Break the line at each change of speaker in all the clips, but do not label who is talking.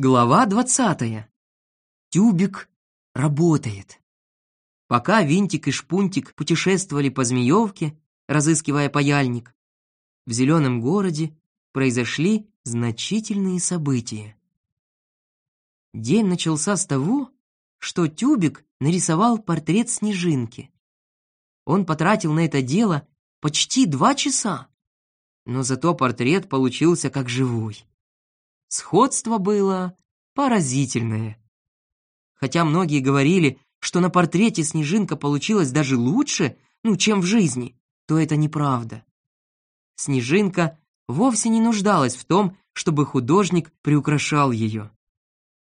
Глава двадцатая. Тюбик работает. Пока Винтик и Шпунтик путешествовали по Змеевке, разыскивая паяльник, в зеленом городе произошли значительные события. День начался с того, что Тюбик нарисовал портрет Снежинки. Он потратил на это дело почти два часа, но зато портрет получился как живой. Сходство было поразительное. Хотя многие говорили, что на портрете снежинка получилась даже лучше, ну, чем в жизни, то это неправда. Снежинка вовсе не нуждалась в том, чтобы художник приукрашал ее.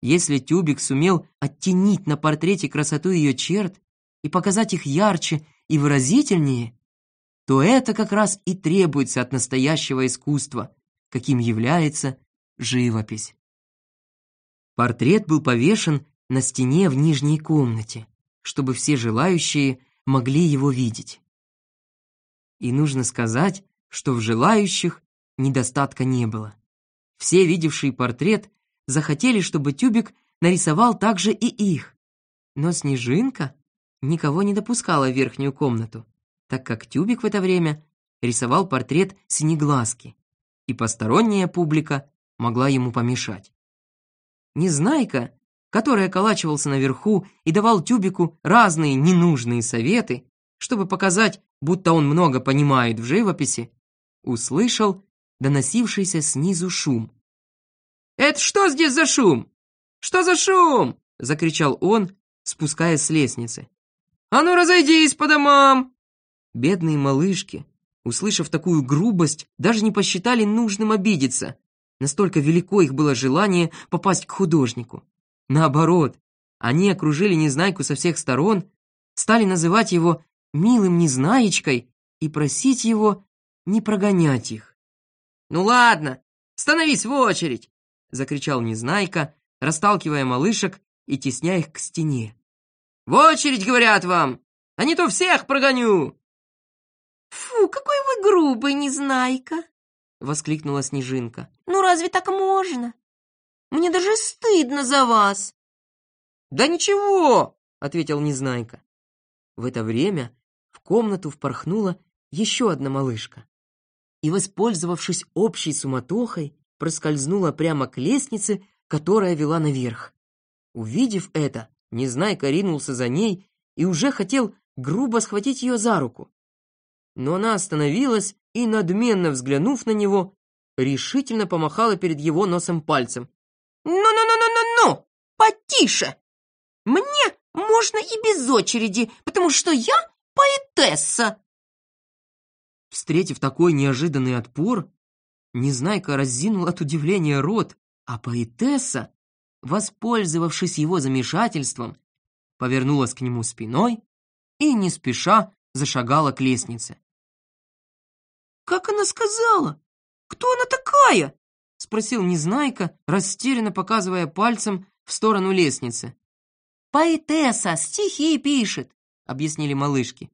Если Тюбик сумел оттенить на портрете красоту ее черт и показать их ярче и выразительнее, то это как раз и требуется от настоящего искусства, каким является живопись. Портрет был повешен на стене в нижней комнате, чтобы все желающие могли его видеть. И нужно сказать, что в желающих недостатка не было. Все, видевшие портрет, захотели, чтобы Тюбик нарисовал также и их. Но Снежинка никого не допускала в верхнюю комнату, так как Тюбик в это время рисовал портрет Синеглазки, и посторонняя публика могла ему помешать. Незнайка, который околачивался наверху и давал Тюбику разные ненужные советы, чтобы показать, будто он много понимает в живописи, услышал доносившийся снизу шум. «Это что здесь за шум? Что за шум?» — закричал он, спускаясь с лестницы. «А ну разойдись по домам!» Бедные малышки, услышав такую грубость, даже не посчитали нужным обидеться, Настолько велико их было желание попасть к художнику. Наоборот, они окружили Незнайку со всех сторон, стали называть его «милым Незнаечкой» и просить его не прогонять их. «Ну ладно, становись в очередь!» — закричал Незнайка, расталкивая малышек и тесня их к стене. «В очередь, говорят вам! А не то всех прогоню!»
«Фу, какой вы грубый, Незнайка!» — воскликнула Снежинка. «Ну разве так можно? Мне даже стыдно за вас!»
«Да ничего!» — ответил Незнайка. В это время в комнату впорхнула еще одна малышка и, воспользовавшись общей суматохой, проскользнула прямо к лестнице, которая вела наверх. Увидев это, Незнайка ринулся за ней и уже хотел грубо схватить ее за руку. Но она остановилась и, надменно взглянув на него, решительно помахала перед его носом пальцем.
«Ну-ну-ну-ну-ну-ну! Потише! Мне можно и без очереди, потому что я поэтесса!»
Встретив такой неожиданный отпор, Незнайка разинул от удивления рот, а поэтесса, воспользовавшись его замешательством, повернулась к нему спиной и не спеша зашагала к лестнице.
«Как она сказала? Кто она такая?»
— спросил Незнайка, растерянно показывая пальцем в сторону лестницы.
«Поэтесса, стихи пишет», — объяснили малышки.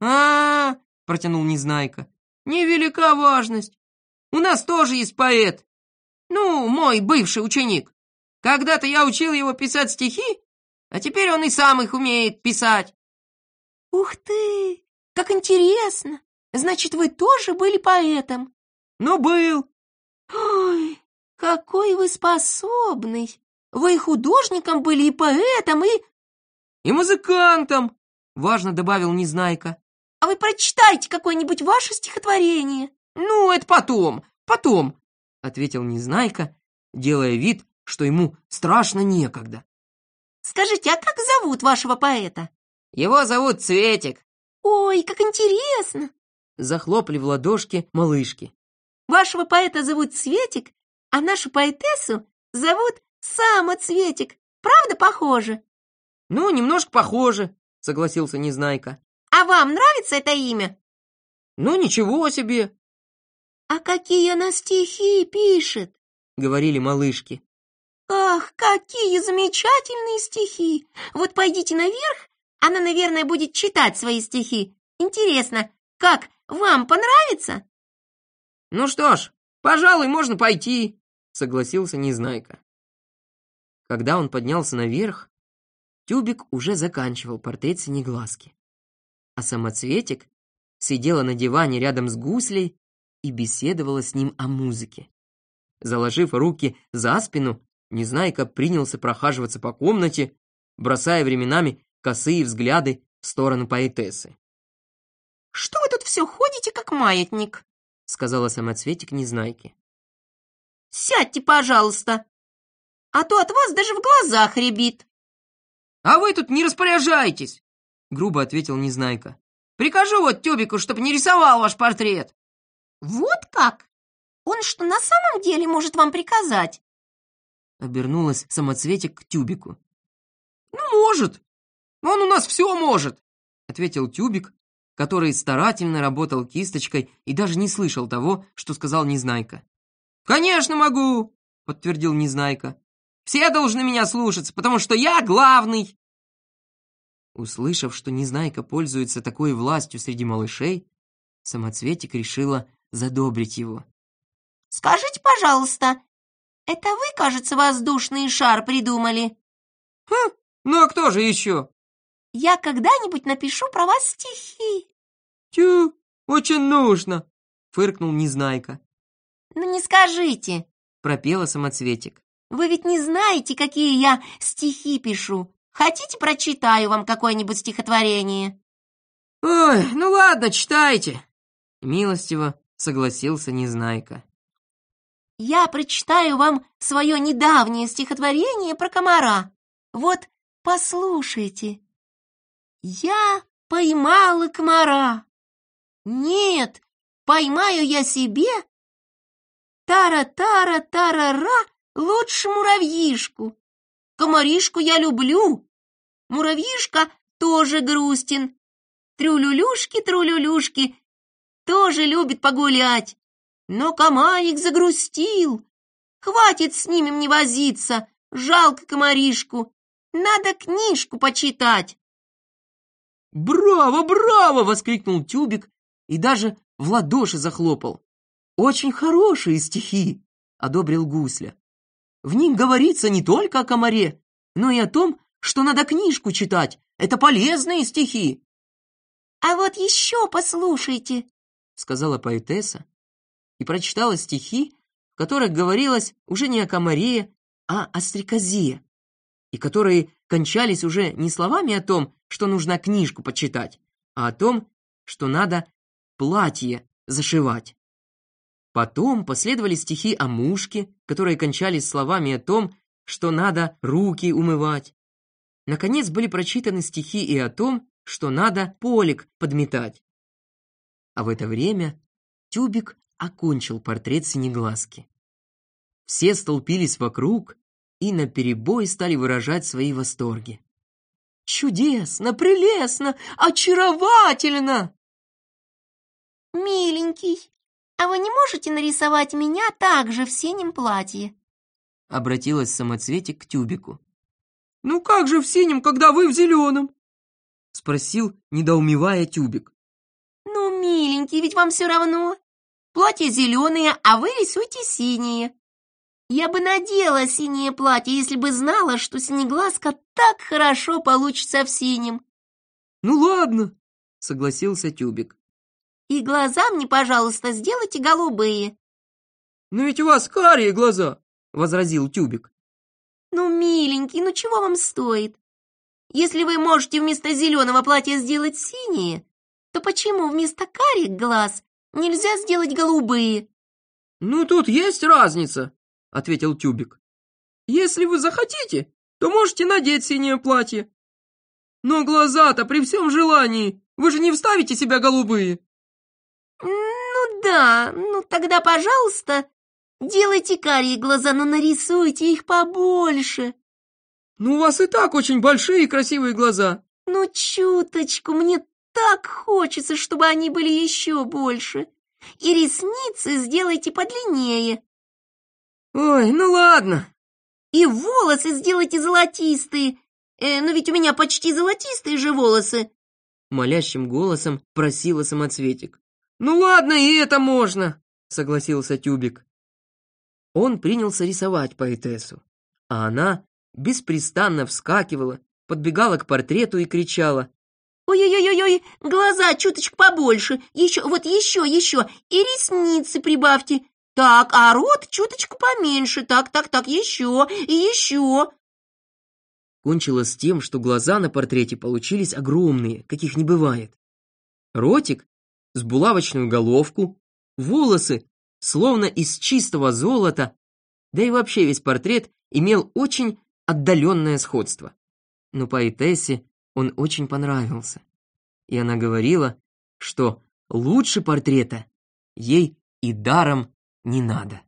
а, -а, -а протянул Незнайка. «Невелика важность. У нас тоже есть поэт. Ну, мой бывший ученик. Когда-то я учил его писать стихи, а теперь он и сам их умеет писать».
«Ух ты, как интересно! Значит, вы тоже были поэтом?»
«Ну, был».
«Ой, какой вы способный! Вы и художником были, и поэтом, и...»
«И музыкантом», — важно добавил Незнайка.
«А вы прочитайте какое-нибудь ваше стихотворение».
«Ну, это потом, потом», — ответил Незнайка, делая вид, что ему страшно некогда.
«Скажите, а как зовут вашего поэта?»
«Его зовут Цветик».
«Ой, как интересно!
Захлопали в ладошки малышки.
«Вашего поэта зовут Цветик, а нашу поэтессу зовут Самоцветик. Правда похоже?»
«Ну, немножко похоже», — согласился Незнайка.
«А вам нравится это имя?»
«Ну, ничего себе!»
«А какие она стихи пишет?» — говорили малышки. «Ах, какие замечательные стихи! Вот пойдите наверх, она, наверное, будет читать свои стихи. Интересно, как вам понравится?»
«Ну что ж, пожалуй, можно пойти», — согласился Незнайка. Когда он поднялся наверх, Тюбик уже заканчивал портрет Синеглазки. А самоцветик сидела на диване рядом с гуслей и беседовала с ним о музыке. Заложив руки за спину, Незнайка принялся прохаживаться по комнате, бросая временами косые взгляды в сторону поэтессы.
«Что вы тут все ходите, как маятник?»
— сказала самоцветик Незнайке.
«Сядьте, пожалуйста, а то от вас даже в глазах рябит».
«А вы тут не распоряжайтесь!» — грубо ответил Незнайка. «Прикажу вот Тюбику, чтобы не рисовал ваш портрет».
«Вот как? Он что, на самом деле может вам приказать?»
Обернулась самоцветик к Тюбику. «Ну, может. Он у нас все может», — ответил Тюбик, который старательно работал кисточкой и даже не слышал того, что сказал Незнайка. «Конечно могу», — подтвердил Незнайка. «Все должны меня слушаться, потому что я главный». Услышав, что Незнайка пользуется такой властью среди малышей, Самоцветик решила задобрить его.
«Скажите, пожалуйста, это вы, кажется, воздушный шар придумали?»
«Хм, ну а кто же еще?»
«Я когда-нибудь напишу про вас стихи».
«Тю, очень нужно», — фыркнул Незнайка.
«Ну не скажите», —
пропела Самоцветик.
«Вы ведь не знаете, какие я стихи пишу. Хотите, прочитаю вам какое-нибудь стихотворение?»
«Ой, ну ладно, читайте», — милостиво согласился Незнайка.
Я прочитаю вам свое недавнее стихотворение про комара. Вот, послушайте. Я поймала комара. Нет, поймаю я себе Тара-тара-тара-ра лучше муравьишку. Комаришку я люблю. Муравьишка тоже грустен. Трюлюлюшки-трулюлюшки тоже любит погулять. Но комарик загрустил. Хватит с ними мне возиться, жалко комаришку. Надо книжку почитать.
«Браво, браво!» — воскликнул Тюбик и даже в ладоши захлопал. «Очень хорошие стихи!» — одобрил Гусля. «В них говорится не только о комаре, но и о том, что надо книжку читать. Это полезные стихи!»
«А вот еще послушайте!»
— сказала поэтесса и прочитала стихи, в которых говорилось уже не о комаре, а о стрекозе, и которые кончались уже не словами о том, что нужно книжку почитать, а о том, что надо платье зашивать. Потом последовали стихи о мушке, которые кончались словами о том, что надо руки умывать. Наконец были прочитаны стихи и о том, что надо полик подметать. А в это время Тюбик окончил портрет Синеглазки. Все столпились вокруг и наперебой стали выражать свои восторги. «Чудесно! Прелестно! Очаровательно!»
«Миленький, а вы не можете нарисовать меня также в синем платье?»
Обратилась самоцветик к тюбику. «Ну как же в синем, когда вы в зеленом?» Спросил, недоумевая тюбик.
«Ну, миленький, ведь вам все равно. Платье зеленое, а вы рисуйте синее. Я бы надела синее платье, если бы знала, что синеглазка так хорошо получится в синем.
Ну ладно, согласился Тюбик.
И глаза мне, пожалуйста, сделайте голубые.
Но ведь у вас карие глаза, возразил Тюбик.
Ну, миленький, ну чего вам стоит? Если вы можете вместо зеленого платья сделать синее, то почему вместо карих глаз Нельзя сделать голубые.
Ну, тут есть разница, ответил Тюбик. Если вы захотите, то можете надеть синее платье. Но глаза-то при всем желании, вы же не вставите себя голубые.
Ну да, ну тогда, пожалуйста, делайте карие глаза, но нарисуйте их побольше.
Ну, у вас и так очень большие и красивые глаза.
Ну, чуточку, мне так хочется, чтобы они были еще больше. И ресницы сделайте подлиннее.
Ой, ну ладно.
И волосы сделайте золотистые. Э, но ведь у меня почти золотистые же волосы.
Молящим голосом просила самоцветик. Ну ладно, и это можно, согласился Тюбик. Он принялся рисовать поэтессу, а она беспрестанно вскакивала, подбегала к портрету и кричала.
«Ой-ой-ой-ой, глаза чуточку побольше, еще, вот еще, еще, и ресницы прибавьте. Так, а рот чуточку поменьше, так, так, так, еще, и еще».
Кончилось тем, что глаза на портрете получились огромные, каких не бывает. Ротик с булавочную головку, волосы словно из чистого золота, да и вообще весь портрет имел очень отдаленное сходство. Но поэтессе он очень понравился. И она говорила, что лучше портрета ей и даром не надо.